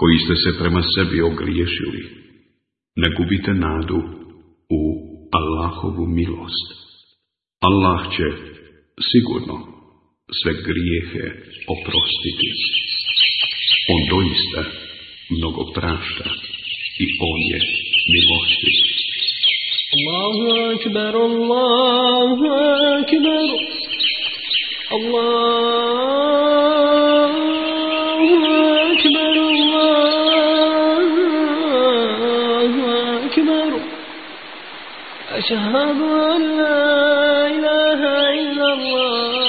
koji ste se prema sebi ogriješili, ne gubite nadu u Allahovu milost. Allah će sigurno sve grijehe oprostiti. On doista mnogo prašta i on je milosti. Allahu akbar, Allahu akbar, Allahu أشهد أن لا إله إلا الله.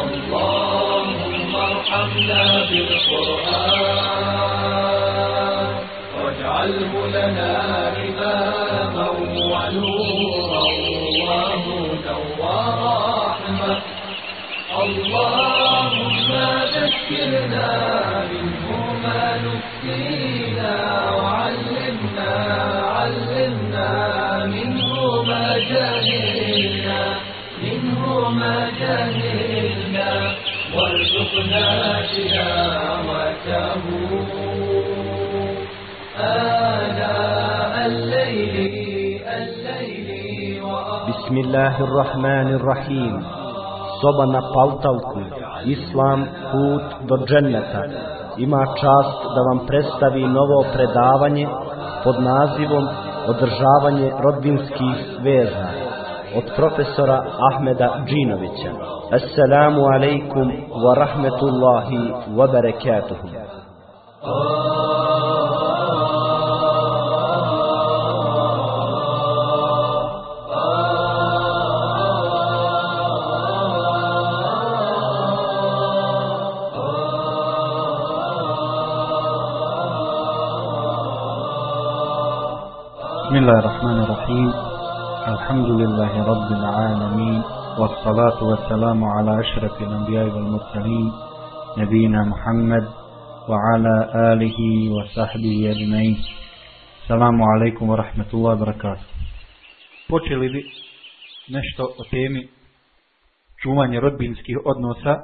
اللهم ارحمنا بالقرآن واجعله لنا إماما ونورا وهدى ورحمة اللهم ذكرنا منه ما نسينا بسم الله الرحمن الرحيم Soba na Paltalku, Islam, put do dženneta, ima čast da vam predstavi novo predavanje pod nazivom Održavanje rodbinskih veza od profesora Ahmeda Džinovića. Assalamu alaikum wa rahmetullahi wa barakatuhu. الحمد لله رب العالمين والصلاة والسلام على أشرف الأنبياء والمرسلين نبينا محمد وعلى آله وصحبه أجمعين السلام عليكم ورحمة الله وبركاته Počeli bi nešto o temi čuvanje rodbinskih odnosa,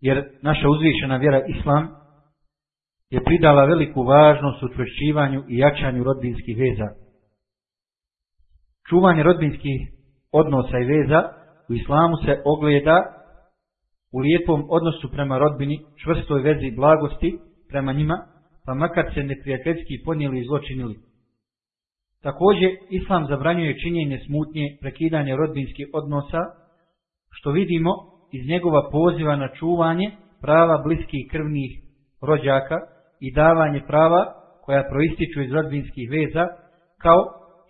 jer naša uzvišena vjera Islam je pridala veliku važnost učvršćivanju i jačanju rodbinskih veza. Čuvanje rodbinskih odnosa i veza u islamu se ogleda u lijepom odnosu prema rodbini, čvrstoj vezi blagosti prema njima, pa makar se neprijateljski ponijeli i zločinili. Također, islam zabranjuje činjenje smutnje, prekidanje rodbinskih odnosa, što vidimo iz njegova poziva na čuvanje prava bliskih krvnih rođaka, i davanje prava koja proističu iz rodbinskih veza kao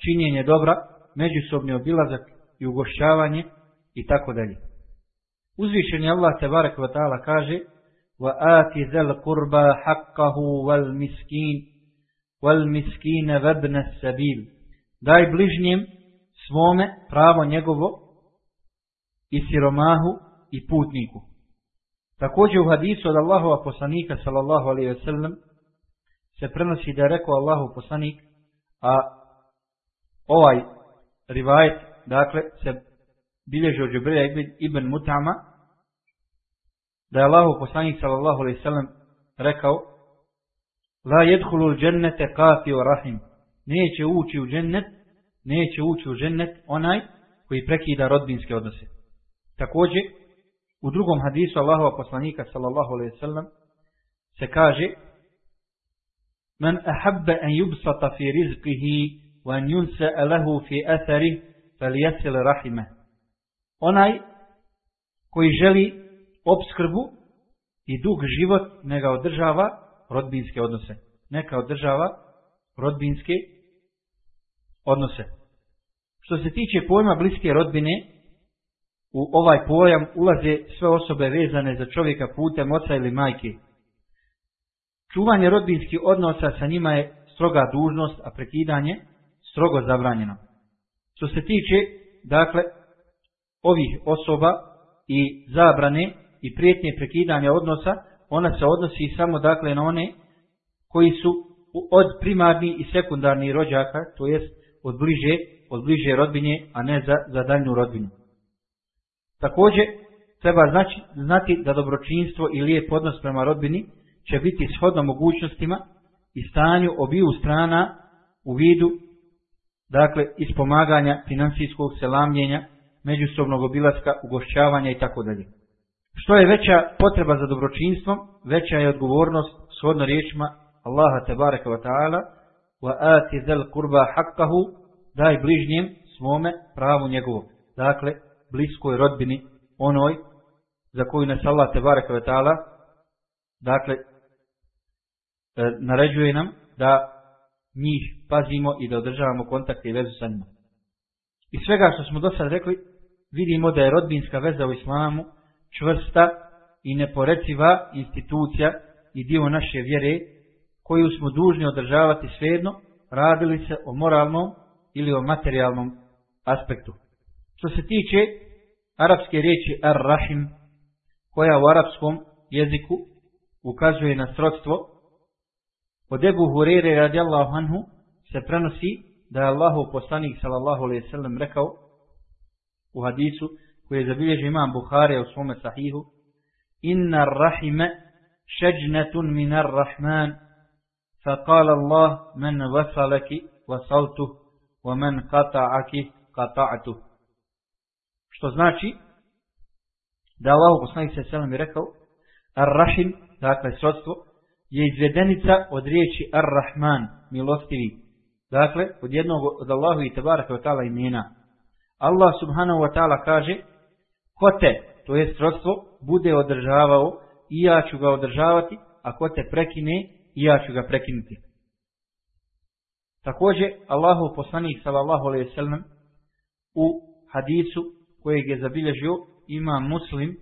činjenje dobra, međusobni obilazak i ugošćavanje i tako dalje. Uzvišeni Allah te barek wa ta'ala kaže kurba haqqahu wal miskin wal miskine vebne sabil daj bližnjem svome pravo njegovo i siromahu i putniku. Također u hadisu od Allahova poslanika sallallahu alaihi ve sellem se prenosi da je rekao Allahu poslanik, a ovaj rivajet, dakle, se bilježi od Džubrija ibn, Mutama, da je Allahu poslanik sallallahu alaihi ve sellem rekao, La jedhulul džennete o rahim. Neće ući u džennet, neće ući u džennet onaj koji prekida rodbinske odnose. Također, u drugom hadisu Allahova poslanika sallallahu alejhi ve sellem se kaže Men ahabba an yubsata fi rizqihi yunsa lahu fi athari falyasil rahime. Onaj koji želi obskrbu i dug život neka održava rodbinske odnose. Neka održava rodbinske odnose. Što se tiče pojma bliske rodbine, u ovaj pojam ulaze sve osobe vezane za čovjeka putem oca ili majke. Čuvanje rodbinskih odnosa sa njima je stroga dužnost, a prekidanje strogo zabranjeno. Što se tiče, dakle, ovih osoba i zabrane i prijetnje prekidanja odnosa, ona se odnosi samo dakle na one koji su od primarni i sekundarni rođaka, to jest od bliže, od bliže rodbine, a ne za, za daljnju rodbinu. Također, treba znači, znati da dobročinstvo i lijep odnos prema rodbini će biti shodno mogućnostima i stanju obiju strana u vidu dakle ispomaganja financijskog selamljenja, međusobnog obilaska, ugošćavanja i tako dalje. Što je veća potreba za dobročinstvom, veća je odgovornost shodno riječima Allaha tebareka wa ta'ala wa ati zel kurba haqqahu daj bližnjem svome pravu njegovu. Dakle, bliskoj rodbini, onoj za koju nas Allah tebareka wa ta'ala dakle, e, naređuje nam da njih pazimo i da održavamo kontakte i vezu sa njima. I svega što smo do sad rekli, vidimo da je rodbinska veza u islamu čvrsta i neporeciva institucija i dio naše vjere koju smo dužni održavati svejedno, radili se o moralnom ili o materijalnom aspektu. Što se tiče arapske riječi ar-rahim, koja u arapskom jeziku ukazuje na srodstvo, od Ebu Hurere radijallahu anhu se prenosi da je Allahu poslanik sallallahu alaihi sallam rekao u hadisu koji je zabilježio imam Buhari u svome sahihu Inna rahime šeđnetun minar rahman فقال الله من وصلك وصلته ومن قطعك قطعته što znači da Allah poslanik se selam je rekao ar-rahim dakle srodstvo je izvedenica od riječi ar-rahman milostivi dakle od jednog od Allahu i tebaraka wa ta'ala imena. Allah subhanahu wa ta'ala kaže ko te to je srodstvo bude održavao i ja ću ga održavati a ko te prekine i ja ću ga prekinuti. Također Allahu poslanik sallallahu alejhi ve sellem u hadisu kojeg je zabilježio ima muslim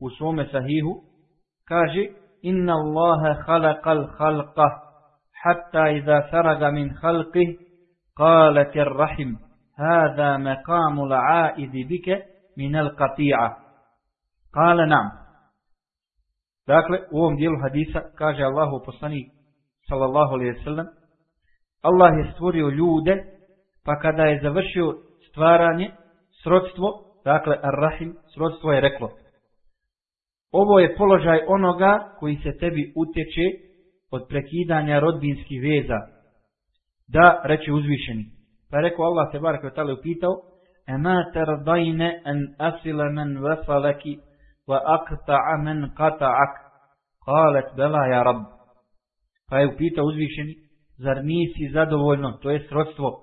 u svome sahihu kaže inna Allaha khalaqal khalqa hatta idha faraga min khalqih qalat ar-rahim هذا مقام العائد بك من القطيعة قال نعم Dakle, u ovom dijelu hadisa kaže Allahu poslanik sallallahu alejhi ve sellem Allah je stvorio ljude, pa kada je završio stvaranje, srodstvo, dakle ar-rahim, srodstvo je reklo. Ovo je položaj onoga koji se tebi utječe od prekidanja rodbinskih veza. Da, reče uzvišeni. Pa je rekao Allah se barak vatale upitao, Ema tardajne en asila men wa aqta'a men qata'ak. Kalet bela ja rab. Pa je upitao uzvišeni, zar nisi zadovoljno, to je srodstvo,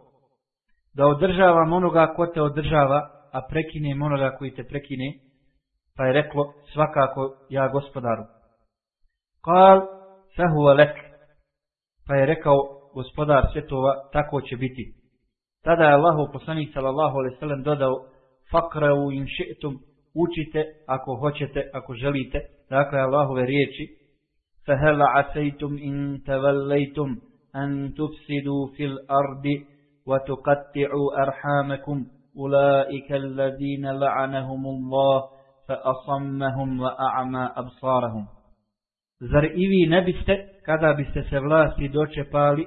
da održavam onoga ko te održava, a prekinem onoga koji te prekine, pa je reklo, svakako ja gospodaru. Kal, fehuva lek. Pa je rekao, gospodar svjetova, tako će biti. Tada je Allahu poslanik sallallahu alejhi dodao: "Fakrau in ši'tum", učite ako hoćete, ako želite. Dakle Allahove riječi: "Fahal asaytum in tawallaytum an tufsidu fil ardi wa tuqatti'u arhamakum ulaika alladhina la'anahumullah فأصمهم وأعمى أبصارهم Zar i vi ne biste, kada biste se vlasti dočepali,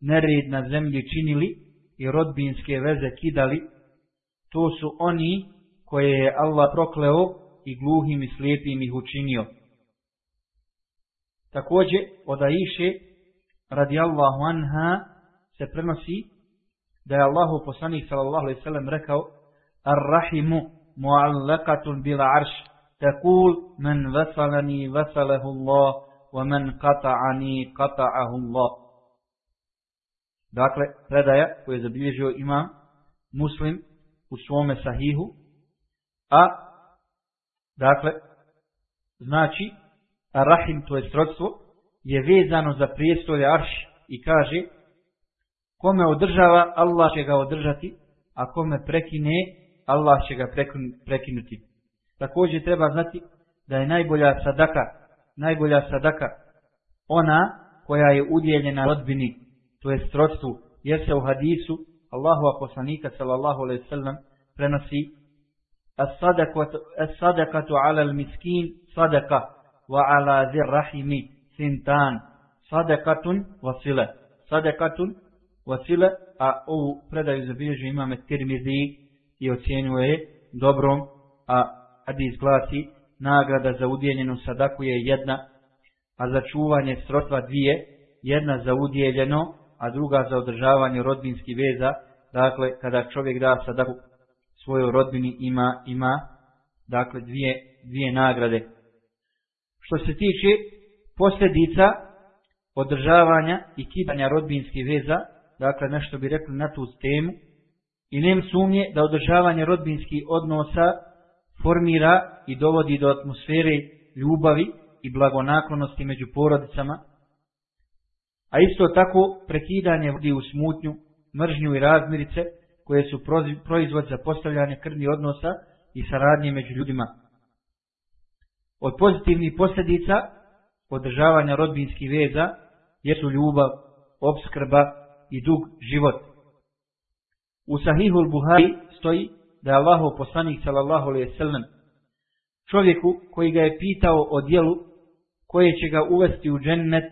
nered na zemlji činili i rodbinske veze kidali, to su oni koje je Allah prokleo i gluhim i slijepim ih učinio. Također, od Aiše, radi Allahu anha, se prenosi da je Allahu poslanik sallallahu alaihi sallam rekao Ar-Rahimu arš Tekul men vasalani vasalahu Allah wa men qata'ani qata'ahu Allah. Dakle, predaja koju je zabilježio imam muslim u svome sahihu. A dakle znači Rahim, to je srodstvo, je vezano za prijestolje Arš i kaže kome održava, Allah će ga održati, a kome prekine, Allah će ga prekinuti. Također treba znati da je najbolja sadaka, najbolja sadaka ona koja je udjeljena rodbini, to je srodstvu, jer se u hadisu Allahu poslanika sallallahu alejhi ve sellem prenosi as-sadaqatu ala al-miskin sadaqa wa ala dhir rahimi sintan sadaqatun wa sila sadaqatun wa sila a ovu predaju zabilježio imame Tirmizi i ocjenjuje dobrom a hadis glasi nagrada za udjeljenu sadaku je jedna a za čuvanje srotva dvije jedna za udjeljeno a druga za održavanje rodbinskih veza, dakle kada čovjek da sadaku svojoj rodbini ima ima dakle dvije, dvije nagrade. Što se tiče posljedica održavanja i kidanja rodbinskih veza, dakle nešto bi rekli na tu temu, i nem sumnje da održavanje rodbinskih odnosa formira i dovodi do atmosfere ljubavi i blagonaklonosti među porodicama, a isto tako prekidanje vodi u smutnju, mržnju i razmirice koje su proizvod za postavljanje krvnih odnosa i saradnje među ljudima. Od pozitivnih posljedica održavanja rodbinskih veza jesu ljubav, obskrba i dug život. U Sahihul Buhari stoji da je Allahov poslanik sallallahu alejhi ve sellem čovjeku koji ga je pitao o djelu koje će ga uvesti u džennet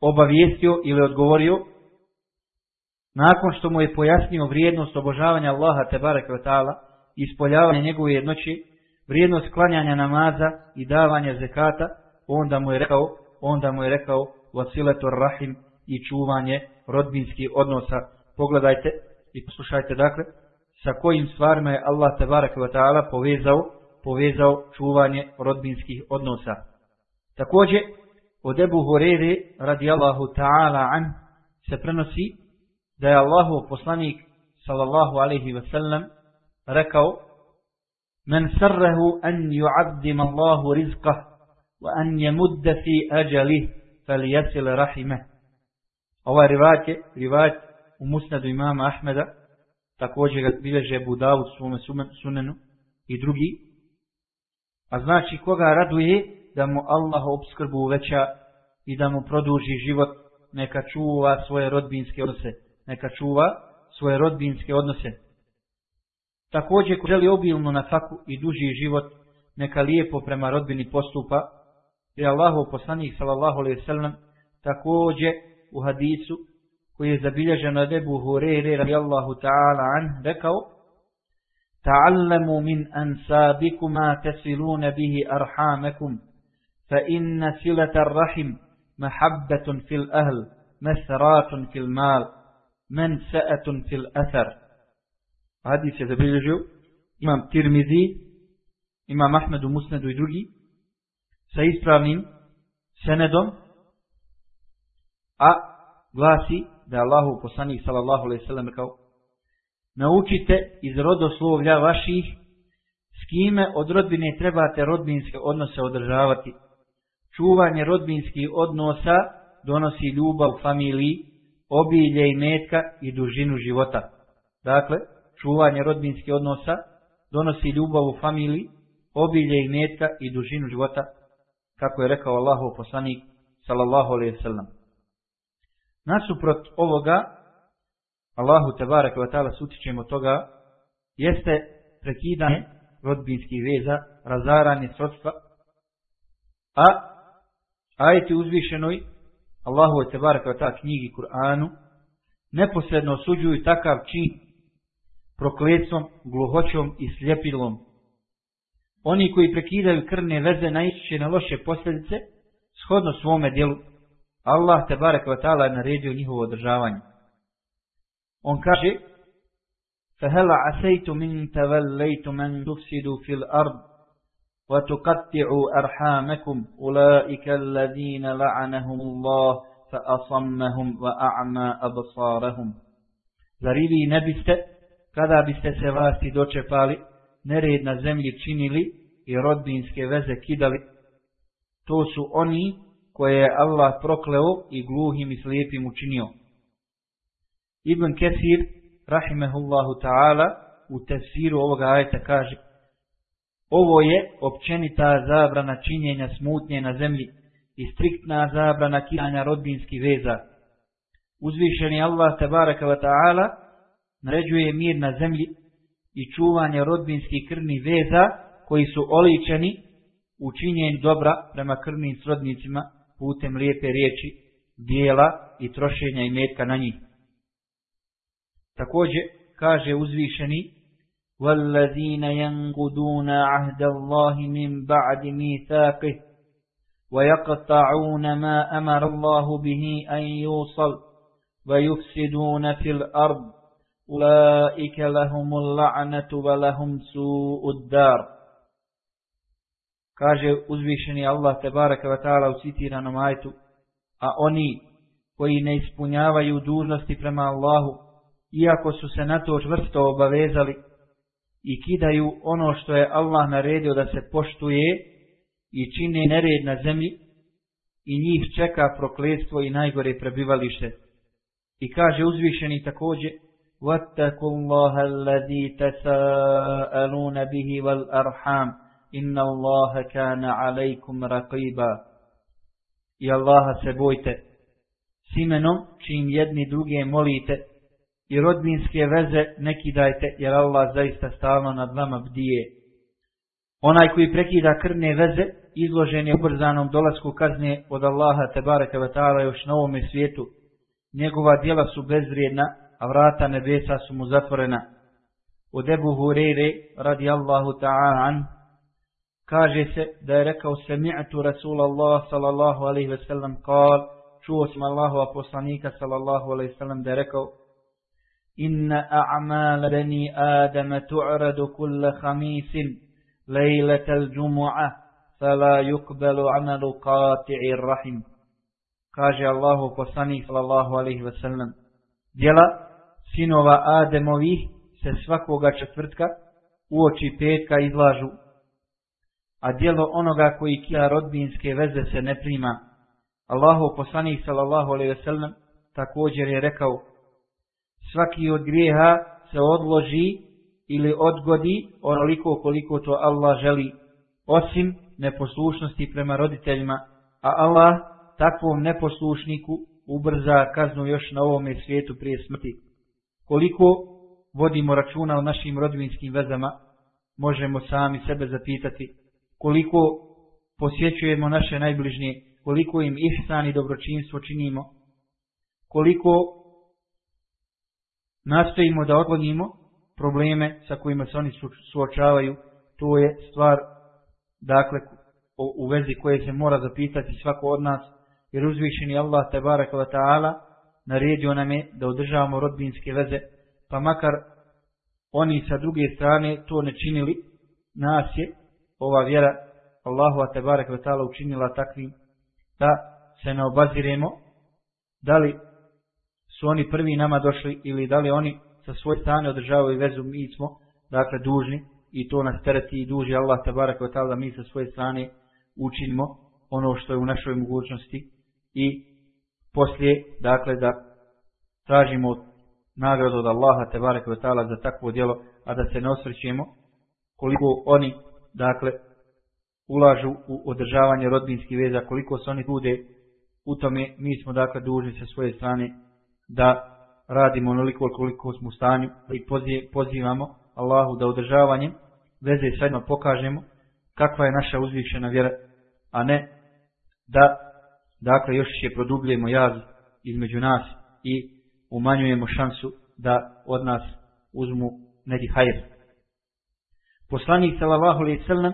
obavijestio ili odgovorio nakon što mu je pojasnio vrijednost obožavanja Allaha te bareke i ispoljavanja njegove jednoće, vrijednost klanjanja namaza i davanja zekata, onda mu je rekao, onda mu je rekao vasiletur rahim i čuvanje rodbinskih odnosa. Pogledajte i poslušajte dakle sa kojim stvarima je Allah te bareke povezao povezao čuvanje rodbinskih odnosa. Također od Ebu Hurere radijallahu ta'ala an se prenosi da je Allahu poslanik sallallahu alaihi ve sellem rekao Men sarrahu an yu'addim Allahu rizqah wa an yamudda fi ajalih falyasil rahimah. Ovaj rivat je u musnadu imama Ahmeda, također ga bilježe Abu Dawud svome sunenu i drugi. A znači koga raduje da mu Allah obskrbu uveća i da mu produži život, neka čuva svoje rodbinske odnose. Neka čuva svoje rodbinske odnose. Također, ko želi obilnu na faku i duži život, neka lijepo prema rodbini postupa, jer Allahu poslanik sallallahu alejhi ve također u hadisu koji je zabilježen od Ebu Hurere radijallahu ta'ala an rekao Ta'allamu min ansabikum ma tasiluna bihi arhamakum fa inna silata rahim mahabbatun fil ahl mesratun fil mal mensa'atun fil athar hadis je zabilježio imam Tirmizi imam Ahmedu Musnedu i drugi sa ispravnim senedom a glasi da je Allahu poslanik sallallahu alejhi ve sellem rekao Naučite iz rodoslovlja vaših s kime od rodbine trebate rodbinske odnose održavati. Čuvanje rodbinskih odnosa donosi ljubav u familiji, obilje i metka i dužinu života. Dakle, čuvanje rodbinskih odnosa donosi ljubav u familiji, obilje i metka i dužinu života, kako je rekao Allahu poslanik sallallahu alejhi ve sellem. Nasuprot ovoga, Allahu te barek wa ta'ala toga, jeste prekidanje rodbinskih veza, razaranje srodstva, a ajeti uzvišenoj Allahu te barek wa knjigi Kur'anu neposredno osuđuju takav čin proklecom, gluhoćom i sljepilom. Oni koji prekidaju krvne veze naići na loše posljedice shodno svome djelu Allah te barek wa ta'ala je naredio njihovo održavanje. On kaže فهل عسيتم إن توليتم أن تفسدوا في الأرض وتقطعوا أرحامكم أولئك الذين لعنهم الله فأصمهم وأعمى أبصارهم Zar ne biste, kada biste se vlasti dočepali, nered na zemlji činili i rodbinske veze kidali, to su oni koje je Allah prokleo i gluhim i slijepim učinio. Ibn Kesir, rahimehullahu ta'ala, u tefsiru ovoga ajeta kaže Ovo je općenita zabrana činjenja smutnje na zemlji i striktna zabrana kidanja rodbinskih veza. Uzvišeni Allah tabaraka wa ta'ala naređuje mir na zemlji i čuvanje rodbinskih krvnih veza koji su oličeni u činjenju dobra prema krvnim srodnicima putem lijepe riječi, dijela i trošenja i metka na njih. Također kaže uzvišeni والذين ينقضون عهد الله من بعد ميثاقه ويقطعون ما أمر الله به أن يوصل ويفسدون في الأرض أولئك لهم اللعنة ولهم سوء الدار kaže uzvišeni Allah te baraka wa ta'ala u citiranom ajtu, a oni koji ne ispunjavaju dužnosti prema Allahu, iako su se na to čvrsto obavezali i kidaju ono što je Allah naredio da se poštuje i čine nered na zemlji i njih čeka prokletstvo i najgore prebivalište. I kaže uzvišeni također وَاتَّكُوا اللَّهَ الَّذِي تَسَاءَلُونَ بِهِ وَالْأَرْحَامِ inna Allaha kana alaikum raqiba. I Allah se bojte. S imenom čim jedni druge molite i rodbinske veze neki dajte, jer Allah zaista stalno nad vama bdije. Onaj koji prekida krvne veze izložen je ubrzanom dolasku kazne od Allaha tebareke ve taala još na ovome svijetu. Njegova djela su bezvrijedna, a vrata nebesa su mu zatvorena. Od Ebu Hureyre, radi Allahu ta'ala Kaže se da je rekao sami'tu Rasulallah sallallahu alaihi ve sellem kal, čuo sam Allahova poslanika sallallahu alaihi ve sellem da je rekao Inna a'mal bani Adama tu'radu kulla hamisin, lejletel džumu'ah, fala yukbelu amalu qati'i rahim. Kaže Allahu poslanik sallallahu alaihi ve sellem, djela sinova Ademovih se svakoga četvrtka uoči petka izlažu a djelo onoga koji kija rodbinske veze se ne prima Allahu poslanik sallallahu alaihi wasallam također je rekao svaki od grijeha se odloži ili odgodi onoliko koliko to Allah želi, osim neposlušnosti prema roditeljima, a Allah takvom neposlušniku ubrza kaznu još na ovome svijetu prije smrti. Koliko vodimo računa o našim rodbinskim vezama, možemo sami sebe zapitati. Koliko posjećujemo naše najbližnije, koliko im ihsan i dobročinstvo činimo, koliko nastojimo da otklonimo probleme sa kojima se oni suočavaju, to je stvar dakle u vezi koje se mora zapitati svako od nas, jer uzvišeni Allah te baraka wa ta'ala naredio nam je da održavamo rodbinske veze, pa makar oni sa druge strane to ne činili, nas je ova vjera Allahu te baraka wa ta'ala učinila takvim da se ne obaziremo da li su oni prvi nama došli ili da li oni sa svoje strane održavaju vezu, mi smo dakle dužni i to nas tereti i duži Allah wa ta'ala da mi sa svoje strane učinimo ono što je u našoj mogućnosti i poslije dakle da tražimo nagradu od Allaha wa ta'ala za takvo djelo, a da se ne osvrćemo koliko oni dakle ulažu u održavanje rodbinskih veza, koliko se oni trude u tome, mi smo dakle dužni sa svoje strane da radimo onoliko koliko smo u stanju i pozivamo Allahu da održavanjem veze s njima pokažemo kakva je naša uzvišena vjera, a ne da dakle još je produbljujemo jaz između nas i umanjujemo šansu da od nas uzmu neki hajr. Poslanik sallallahu alejhi ve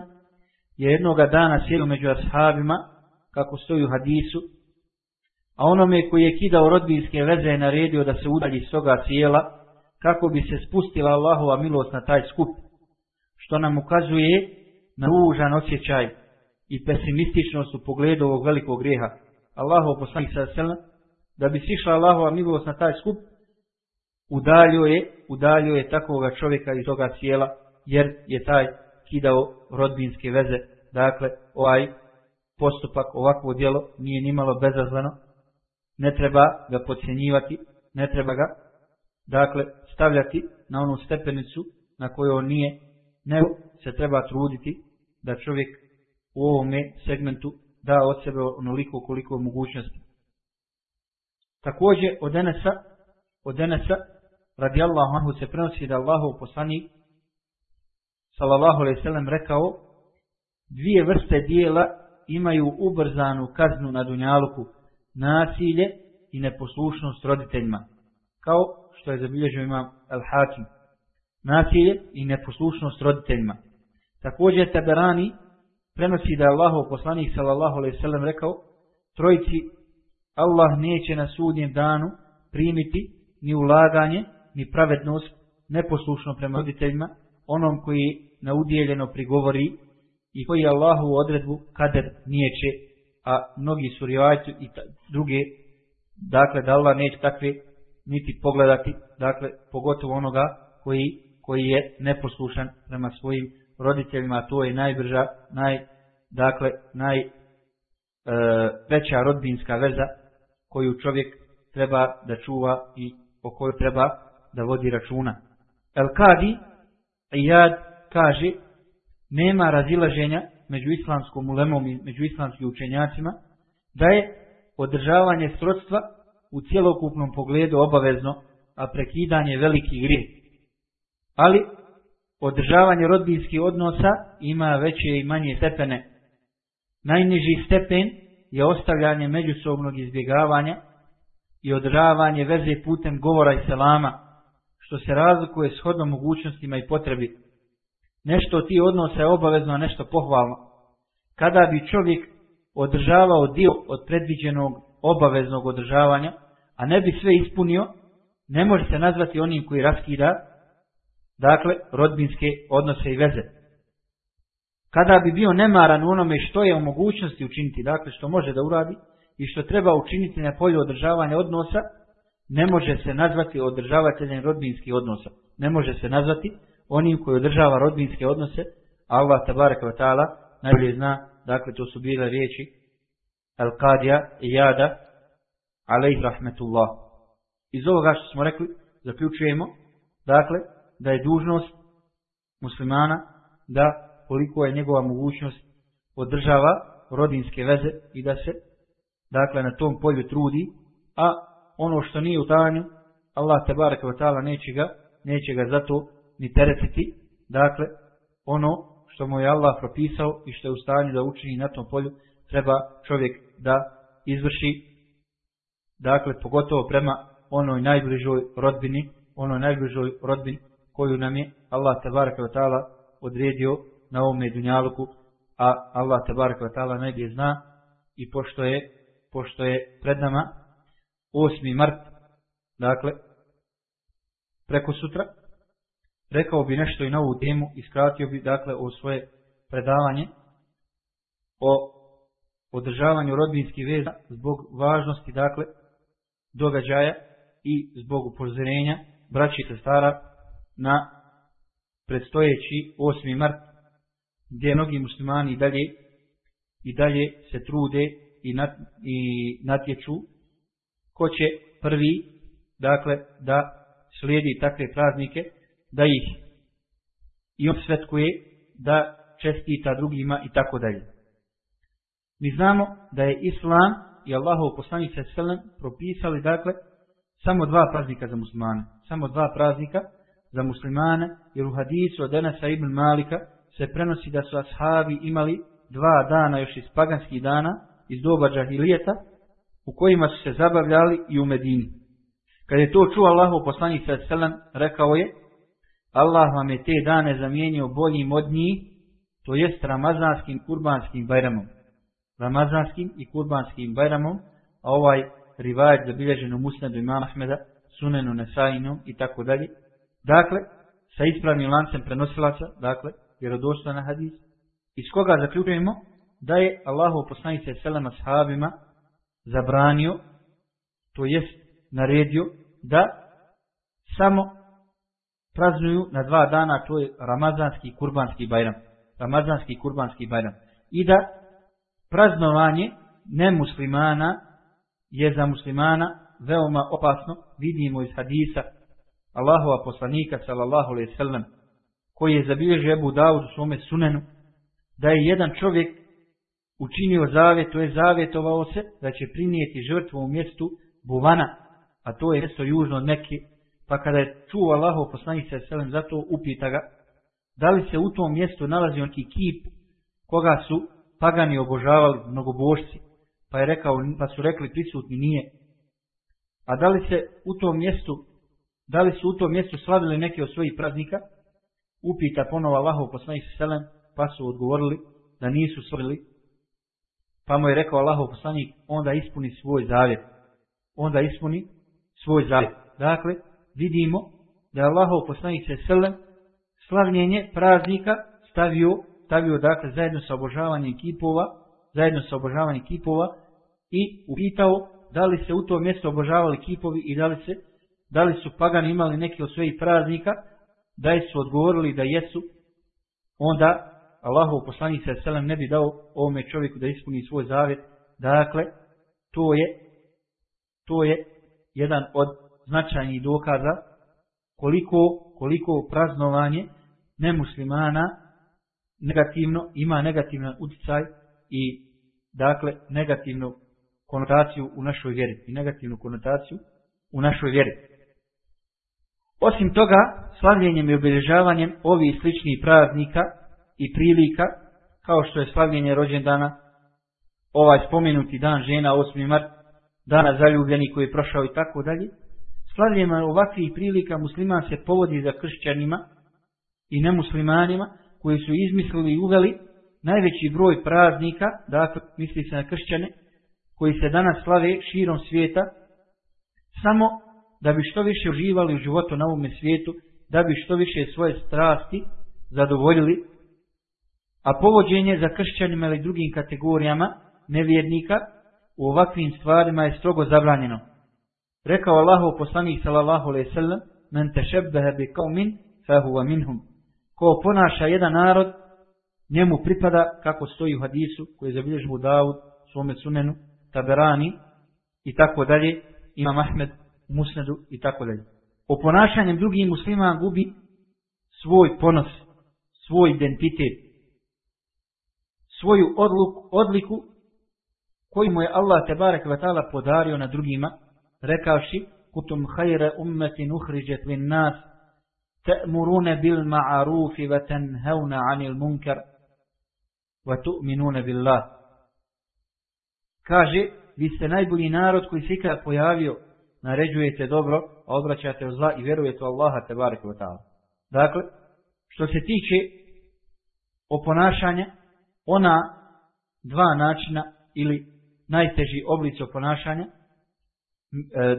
je jednoga dana sjedio među ashabima kako stoji u hadisu a onome koji je kidao rodbinske veze je naredio da se udalji s toga sjela, kako bi se spustila Allahova milost na taj skup, što nam ukazuje na ružan osjećaj i pesimističnost u pogledu ovog velikog grijeha. Allahov poslanik sa selna, da bi sišla Allahova milost na taj skup, udalio je, udalio je takvoga čovjeka iz toga sjela, jer je taj kidao rodbinske veze. Dakle, ovaj postupak, ovakvo djelo nije nimalo bezazleno, ne treba ga podcjenjivati, ne treba ga dakle stavljati na onu stepenicu na kojoj on nije, nego se treba truditi da čovjek u ovome segmentu da od sebe onoliko koliko je mogućnosti. Također od Enesa, od Enesa radijallahu anhu se prenosi da Allahov poslanik sallallahu alejhi ve rekao dvije vrste dijela imaju ubrzanu kaznu na dunjaluku, nasilje i neposlušnost roditeljima, kao što je zabilježio imam Al-Hakim. Nasilje i neposlušnost roditeljima. Također Taberani prenosi da je Allahov poslanik sallallahu alejhi ve sellem rekao trojici Allah neće na sudnjem danu primiti ni ulaganje, ni pravednost neposlušno prema roditeljima, onom koji na udjeljeno prigovori i koji Allahu odredbu kader nijeće, a mnogi su rivajci i druge, dakle da Allah neće takve niti pogledati, dakle pogotovo onoga koji, koji je neposlušan prema svojim roditeljima, a to je najbrža, naj, dakle, naj e, rodbinska veza koju čovjek treba da čuva i o kojoj treba da vodi računa. El Kadi, Iyad kaže, nema razilaženja među islamskom ulemom i među islamskim učenjacima, da je održavanje srodstva u cjelokupnom pogledu obavezno, a prekidanje veliki grijeh. Ali održavanje rodbinskih odnosa ima veće i manje stepene. Najniži stepen je ostavljanje međusobnog izbjegavanja i održavanje veze putem govora i selama, što se razlikuje shodno mogućnostima i potrebi. Nešto ti odnosa je obavezno, nešto pohvalno. Kada bi čovjek održavao dio od predviđenog obaveznog održavanja, a ne bi sve ispunio, ne može se nazvati onim koji raskida, dakle, rodbinske odnose i veze. Kada bi bio nemaran u onome što je u mogućnosti učiniti, dakle, što može da uradi i što treba učiniti na polju održavanja odnosa, ne može se nazvati održavateljem rodbinskih odnosa. Ne može se nazvati onim koji održava rodbinske odnose, Allah tabaraka wa najbolje zna, dakle to su bile riječi Al-Qadija i Jada, alaih rahmetullah. Iz ovoga što smo rekli, zaključujemo, dakle, da je dužnost muslimana da koliko je njegova mogućnost održava rodinske veze i da se, dakle, na tom polju trudi, a ono što nije u tanju, Allah te baraka wa ta'ala neće ga, neće ga zato ni teretiti. Dakle, ono što mu je Allah propisao i što je u stanju da učini na tom polju, treba čovjek da izvrši, dakle, pogotovo prema onoj najbližoj rodbini, onoj najbližoj rodbini koju nam je Allah te baraka wa ta'ala odredio na ovome dunjaluku, a Allah te baraka wa ta'ala najbolje zna i pošto je, pošto je pred nama 8. mart, dakle, preko sutra, rekao bi nešto i na ovu temu i skratio bi, dakle, o svoje predavanje o održavanju rodbinskih veza zbog važnosti, dakle, događaja i zbog upozorenja braći i na predstojeći 8. mart, gdje mnogi muslimani i dalje, i dalje se trude i, nat, i natječu ko će prvi, dakle, da slijedi takve praznike, da ih i on svetkuje, da čestita drugima i tako dalje. Mi znamo da je Islam i Allahov poslanik se selem propisali, dakle, samo dva praznika za muslimane. Samo dva praznika za muslimane, jer u hadisu od Enesa ibn Malika se prenosi da su ashabi imali dva dana još iz paganskih dana, iz doba džahilijeta, u kojima su se zabavljali i u Medini. Kad je to čuo Allahu poslanik sa selam, rekao je, Allah vam je te dane zamijenio boljim od njih, to jest ramazanskim kurbanskim bajramom. Ramazanskim i kurbanskim bajramom, a ovaj rivajet zabilježen u musnedu imama Ahmeda, sunenu Nesainom i tako dalje. Dakle, sa ispravnim lancem prenosilaca, dakle, vjerodostojna hadis, iz koga zaključujemo da je Allahu poslanik sa selam sahabima zabranio, to jest naredio, da samo praznuju na dva dana, to je Ramazanski i Kurbanski bajram. Ramazanski i Kurbanski bajram. I da praznovanje nemuslimana je za muslimana veoma opasno, vidimo iz hadisa Allahova poslanika sallallahu alejhi ve sellem koji je zabilježio Ebu Davud u svome sunenu, da je jedan čovjek učinio zavjet, to je zavjetovao se da će prinijeti žrtvu u mjestu Buvana, a to je mjesto južno od Mekke, pa kada je čuo Allahov poslanik sa selem, zato upita ga, da li se u tom mjestu nalazi neki kip koga su pagani obožavali mnogobožci, pa je rekao, pa su rekli prisutni nije. A da li se u tom mjestu, da li su u tom mjestu slavili neki od svojih praznika? Upita ponovo Allahov poslanik sa selem, pa su odgovorili da nisu slavili. Pa mu je rekao Allahov poslanik, onda ispuni svoj zavjet. Onda ispuni svoj zavjet. Dakle, vidimo da je Allahov poslanik sa selem slavljenje praznika stavio, stavio dakle zajedno sa obožavanjem kipova, zajedno sa obožavanjem kipova i upitao da li se u to mjesto obožavali kipovi i da li se da li su pagani imali neki od svojih praznika, da su odgovorili da jesu, onda Allahov poslanik sa selem ne bi dao ovome čovjeku da ispuni svoj zavjet. Dakle, to je to je jedan od značajnih dokaza koliko, koliko praznovanje nemuslimana negativno ima negativan utjecaj i dakle negativnu konotaciju u našoj vjeri i negativnu konotaciju u našoj vjeri. Osim toga, slavljenjem i obilježavanjem ovih sličnih praznika i prilika, kao što je slavljenje rođendana, ovaj spomenuti dan žena 8. mart, dana zaljubljeni koji je prošao i tako dalje, slavljenjem ovakvih prilika musliman se povodi za kršćanima i nemuslimanima koji su izmislili i uveli najveći broj praznika, dakle misli se na kršćane, koji se danas slave širom svijeta, samo da bi što više uživali u životu na ovome svijetu, da bi što više svoje strasti zadovoljili, a povođenje za kršćanima ili drugim kategorijama nevjernika u ovakvim stvarima je strogo zabranjeno. Rekao Allahu poslanik sallallahu alejhi ve sellem: "Men tashabbaha bi qaumin fa huwa minhum." Ko ponaša jedan narod, njemu pripada kako stoji u hadisu koji je zabilježio Davud, svome sunenu, Taberani i tako dalje, Imam Ahmed Musnedu i tako dalje. O ponašanjem drugih muslima gubi svoj ponos, svoj identitet, svoju odluku, odliku koju mu je Allah te vatala podario na drugima, rekavši kutum hajre ummetin uhriđet lin nas, ta'murune bil ma'arufi wa tanhauna anil munkar wa tu'minune billah. Kaže, vi ste najbolji narod koji se pojavio, naređujete dobro, a odvraćate od zla i vjerujete u Allaha te barek. Dakle, što se tiče oponašanja, ona dva načina ili najteži oblici oponašanja,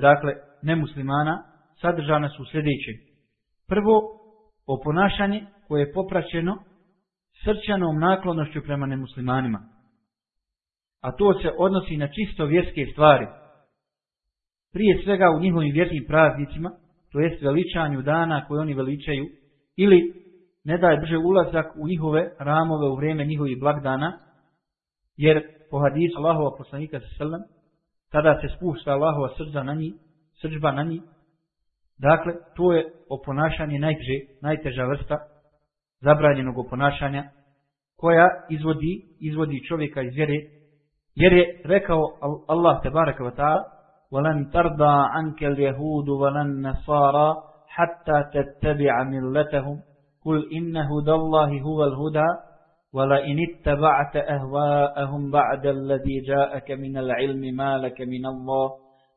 dakle, nemuslimana, sadržana su u sljedećem. Prvo, oponašanje koje je popraćeno srčanom naklonošću prema nemuslimanima. A to se odnosi na čisto vjerske stvari. Prije svega u njihovim vjerskim praznicima, to jest veličanju dana koje oni veličaju, ili ne daj brže ulazak u njihove ramove u vrijeme njihovih blagdana, jer po hadisu Allahova poslanika sallam, tada se spušta Allahova srđa na njih, srđba na njih, dakle, to je oponašanje najteže, najteža vrsta zabranjenog oponašanja, koja izvodi, izvodi čovjeka iz vjere, jer je rekao Allah te baraka wa ta'ala, وَلَنْ تَرْضَى عَنْكَ الْيَهُودُ وَلَنْ نَصَارَى حَتَّى تَتَّبِعَ مِلَّتَهُمْ قُلْ إِنَّ هُدَى اللَّهِ هُوَ الْهُدَى wala inittaba'ta ahwa'ahum ba'da alladhi ja'aka minal ilmi ma laka minallah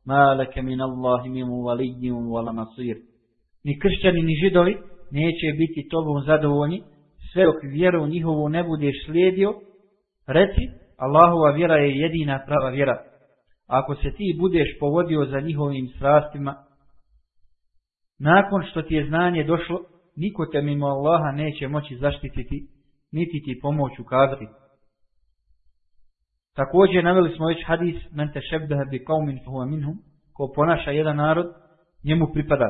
ma laka minallahi min waliyyin wala nasir ni kršćani ni židovi neće biti tobom zadovoljni sve dok vjeru njihovu ne budeš slijedio. Reci Allahova vjera je jedina prava vjera. Ako se ti budeš povodio za njihovim strastima nakon što ti je znanje došlo niko te mimo Allaha neće moći zaštititi niti ti pomoć ukazati. Također naveli smo već hadis men te šebbeha bi kaumin fuhuva minhum, ko ponaša jedan narod, njemu pripada.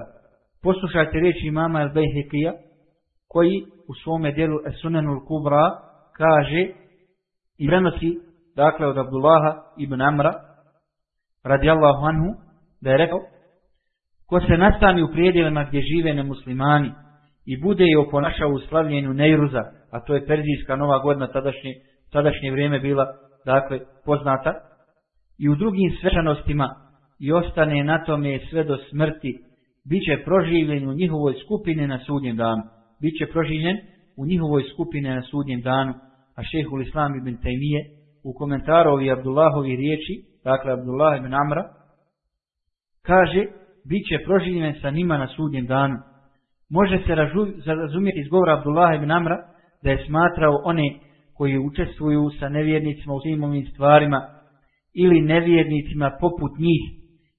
Poslušajte riječi imama El Bejhekija, koji u svome dijelu Esunenul Kubra kaže i prenosi, dakle od Abdullaha ibn Amra, radijallahu anhu, da je rekao, ko se nastani u prijedjelima gdje žive nemuslimani i bude je oponašao u slavljenju Nejruza, a to je Perzijska nova godina tadašnje, tadašnje vrijeme bila dakle poznata i u drugim svečanostima i ostane na tome sve do smrti, bit će proživljen u njihovoj skupine na sudnjem danu. Biće proživljen u njihovoj skupine na sudnjem danu, a šehul Islam ibn Taymiye u komentaru ovi Abdullahovi riječi, dakle Abdullah ibn Amra, kaže, bit će proživljen sa njima na sudnjem danu. Može se razumjeti iz govora Abdullah ibn Amra da je smatrao one koji učestvuju sa nevjernicima u svim ovim stvarima ili nevjernicima poput njih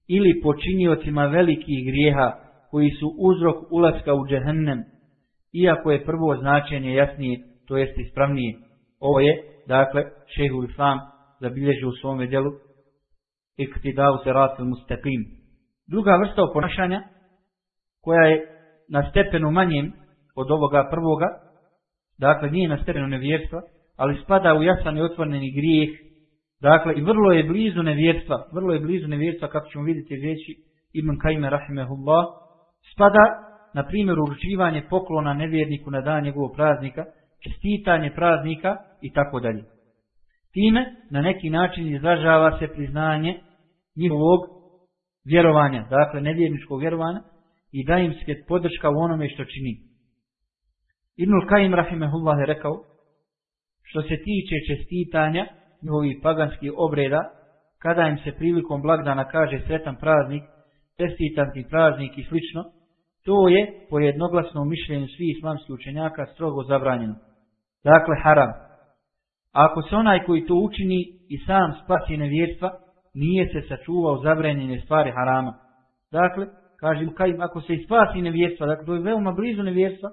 ili počinjocima velikih grijeha koji su uzrok ulaska u džehennem, iako je prvo značenje jasnije, to jest ispravnije. Ovo je, dakle, šehul Islam zabilježi u svome djelu iktidau se ratul mustaqim. Druga vrsta oponašanja, koja je na stepenu manjem od ovoga prvoga, dakle nije na nevjerstva, ali spada u jasan i otvoreni grijeh, dakle i vrlo je blizu nevjerstva, vrlo je blizu nevjerstva kako ćemo vidjeti riječi Ibn Kajme rahimehullah, spada na primjer uručivanje poklona nevjerniku na dan njegovog praznika, čestitanje praznika i tako dalje. Time na neki način izražava se priznanje njihovog vjerovanja, dakle nevjerničkog vjerovanja i da im se podrška u onome što čini. Ibnul Kajim Rahimehullah je rekao, što se tiče čestitanja njihovih paganskih obreda, kada im se prilikom blagdana kaže sretan praznik, čestitanti praznik i slično, to je po jednoglasnom mišljenju svih islamskih učenjaka strogo zabranjeno. Dakle, haram. Ako se onaj koji to učini i sam spasi nevjerstva, nije se sačuvao zabranjene stvari harama. Dakle, kažem, ako se i spasi nevjerstva, dakle, to je veoma blizu nevjerstva,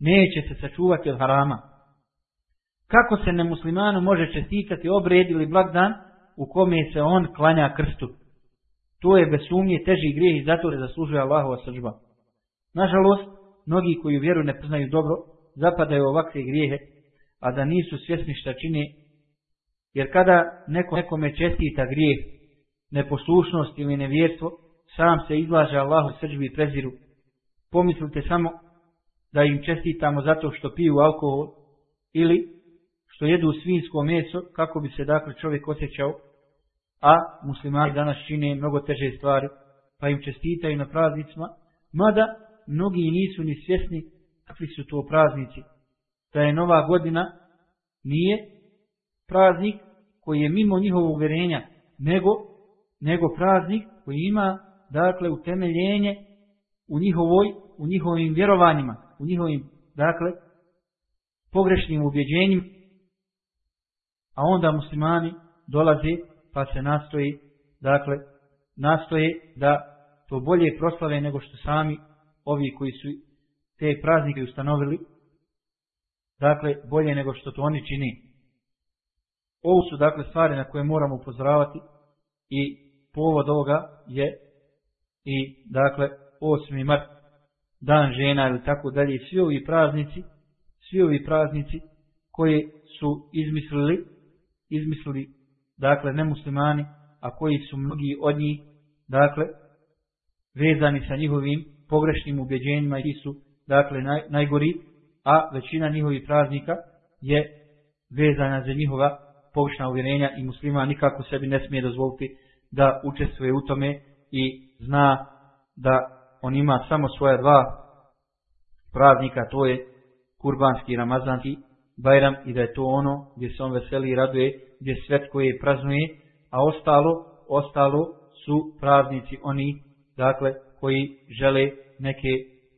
neće se sačuvati od harama. Kako se nemuslimanu može čestitati obred ili blagdan u kome se on klanja krstu? To je bez sumnje teži grijeh i zato je zaslužuje Allahova sržba. Nažalost, mnogi koji vjeru ne poznaju dobro, zapadaju ovakve grijehe, a da nisu svjesni šta čini, jer kada neko nekome čestita grijeh, neposlušnost ili nevjerstvo, sam se izlaže Allahu srđbi i preziru. Pomislite samo da im čestitamo zato što piju alkohol ili što jedu svinsko meso kako bi se dakle čovjek osjećao, a muslimani danas čine mnogo teže stvari, pa im čestitaju na praznicima, mada mnogi nisu ni svjesni kakvi su to praznici. Da je nova godina nije praznik koji je mimo njihovog uvjerenja, nego, nego praznik koji ima dakle utemeljenje u njihovoj, u njihovim vjerovanjima, u njihovim dakle pogrešnim ubjeđenjima, a onda muslimani dolaze pa se nastoji, dakle, nastoje da to bolje proslave nego što sami ovi koji su te praznike ustanovili, dakle, bolje nego što to oni čini. Ovo su dakle stvari na koje moramo upozoravati i povod ovoga je i dakle 8. mart, dan žena ili tako dalje, svi ovi praznici, svi ovi praznici koji su izmislili, izmislili dakle nemuslimani, a koji su mnogi od njih, dakle, vezani sa njihovim pogrešnim ubjeđenjima i su dakle naj, najgori, a većina njihovih praznika je vezana za njihova pogrešna uvjerenja i muslima nikako sebi ne smije dozvoliti da učestvuje u tome i zna da on ima samo svoja dva praznika, to je kurbanski i ramazanski bajram i da je to ono gdje se on veseli i raduje, gdje svet koje praznuje, a ostalo, ostalo su praznici oni, dakle, koji žele neke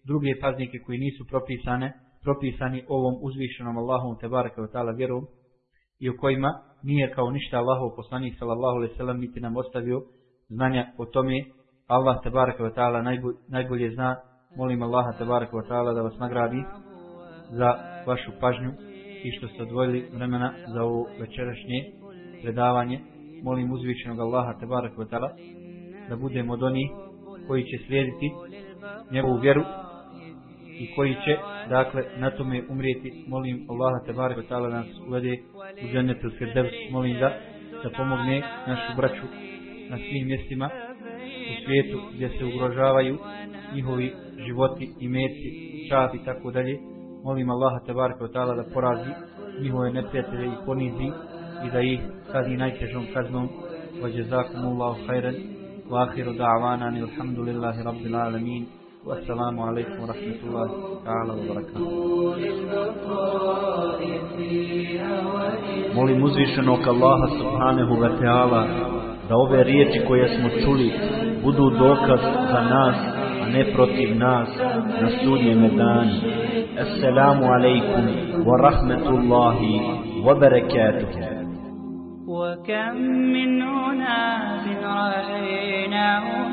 druge praznike koji nisu propisane, propisani ovom uzvišenom Allahom te baraka ta'ala vjerom i o kojima nije kao ništa Allahov poslanik sallallahu alejhi ve sellem niti nam ostavio znanja o tome Allah te baraka ta'ala najbolje, zna molim Allaha te baraka ta'ala da vas nagradi za vašu pažnju i što ste odvojili vremena za ovo večerašnje predavanje molim uzvišenog Allaha te baraka ta'ala da budemo od onih koji će slijediti njegovu vjeru i koji će, dakle, na tome umrijeti. Molim Allaha te barek ta'ala nas uvede u džennetu. Molim da, da pomogne našu braću na svim mjestima svijetu gdje se ugrožavaju njihovi životi i meci, čast i tako dalje. Molim Allaha tebareke ve taala da porazi njihove neprijatelje i ponizi i da ih kazni najtežom kaznom. وجزاكم الله خيرا وآخر دعوانا أن الحمد لله رب العالمين والسلام عليكم ورحمة الله تعالى وبركاته Molim uzvišenog Allaha subhanahu wa ta'ala da ove riječi koje smo čuli budu dokaz za nas, a ne protiv nas na sudnjem danu. Assalamu alaikum wa rahmetullahi wa barakatuh. وكم من أناس رأيناهم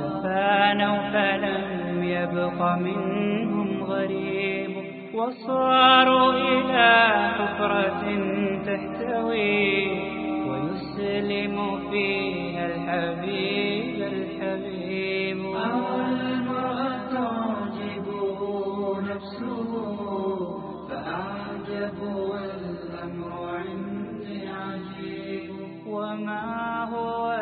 تفانوا فلم يبق منهم غريب وصاروا إلى حفرة تحتوي يسلم فيها الحبيب الحبيب أو المرأة تعجبه نفسه فأعجب والأمر عندي عجيب. وما هو